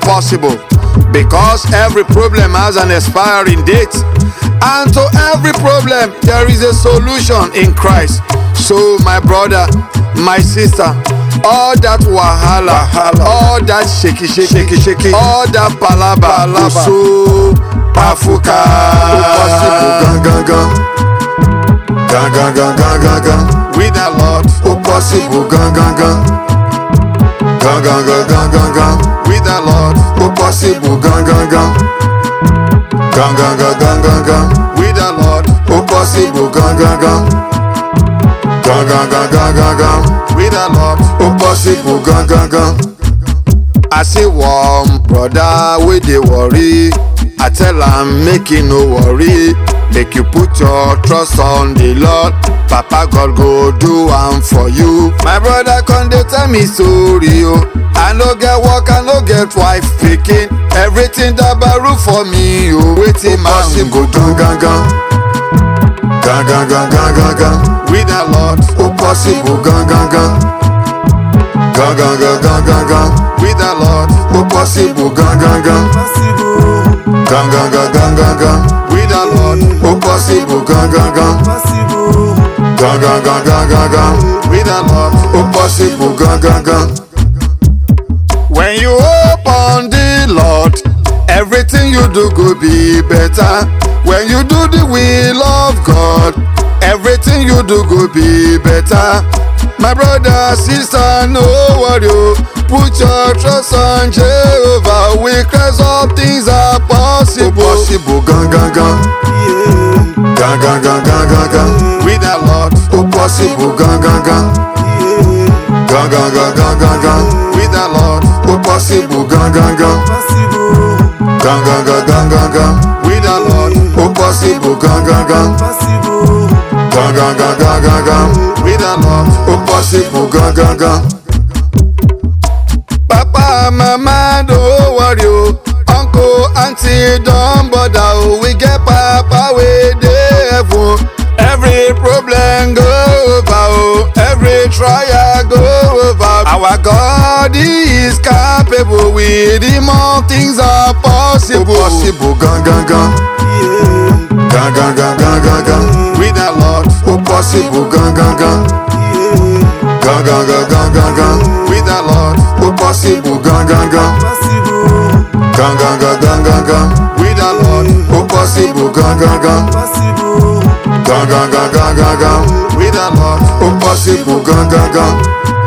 possible. Because every problem has an expiring date. And to every problem, there is a solution in Christ. So, my brother, my sister, all that wahala, Wahala. all that shaky, shaky, Shaky, shaky. all that palaba, Palaba. so pafuka. Possible gan gan gan. Gan gan gan gan gan gan. With the Lord, Ó possible gan gan gan. Gan gan gan gan gan gan. with the Lord, Ó possible gan gan gan. Gan gan gan gan gan gan. with the Lord, Ó possible gan gan gan. Gan gan gan gan gan gan. with the Lord. Ó possible gan gan gan. I see one brother wey dey worry. I tell am make you no worry. Make you put your trust on the Lord. Papa God go do am for you. My brother come dey tell me story o. I no get work, I no get wife pikin. Everything dabaru for me o. Wetin man go do gan gan gan. Gan gan gan gan gan gan. with the Lord? Ó possible gan gan gan. Gan gan gan gan gan gan. With the Lord, Ó possible gan gan gan. Gan gan possible gan gan gan. Gan gan gan gan gan gan. with the Lord. Ó possible gan gan gan. When you open the Lord, everything you do go be better. When you do the will of God, everything you do go be better. My brother, sister, no worry. oh. Put your trust on Jehovah. With Christ, all things are possible. possible gan gan gan. Gan gan gan gan gan gan. With the Lord, Ó oh, possible gan gan gan. Gan gan gan gan gan gan. with the Lord, Ó oh, possible gan gan gan. Gan gan gan gan gan gan. with the Lord, Ó oh, possible gan gan gan. Gan gan gan gan gan gan. with the Lord. Ó possible gan gan gan. Papa, mama, don't yourself, oh. Every problem go over, oh. Every trial go over. Our God is capable. With Him all things are possible. Possible, gang, gang, gang. Yeah. Gang, gang, gang, gang, gang, gang. With our Lord, oh, possible, gang, gang, gang. Yeah. Gang, gang, gang, gang, gang, gang. With our Lord, oh, oh possible, gang, gang, gang. Possible. Gang, gang, gang, gang, gang, gang. With our Lord, oh, possible, gang, gang, gang. Possible. Gan gan gan gan gan. with the Lord. Ó possible gan gan gan.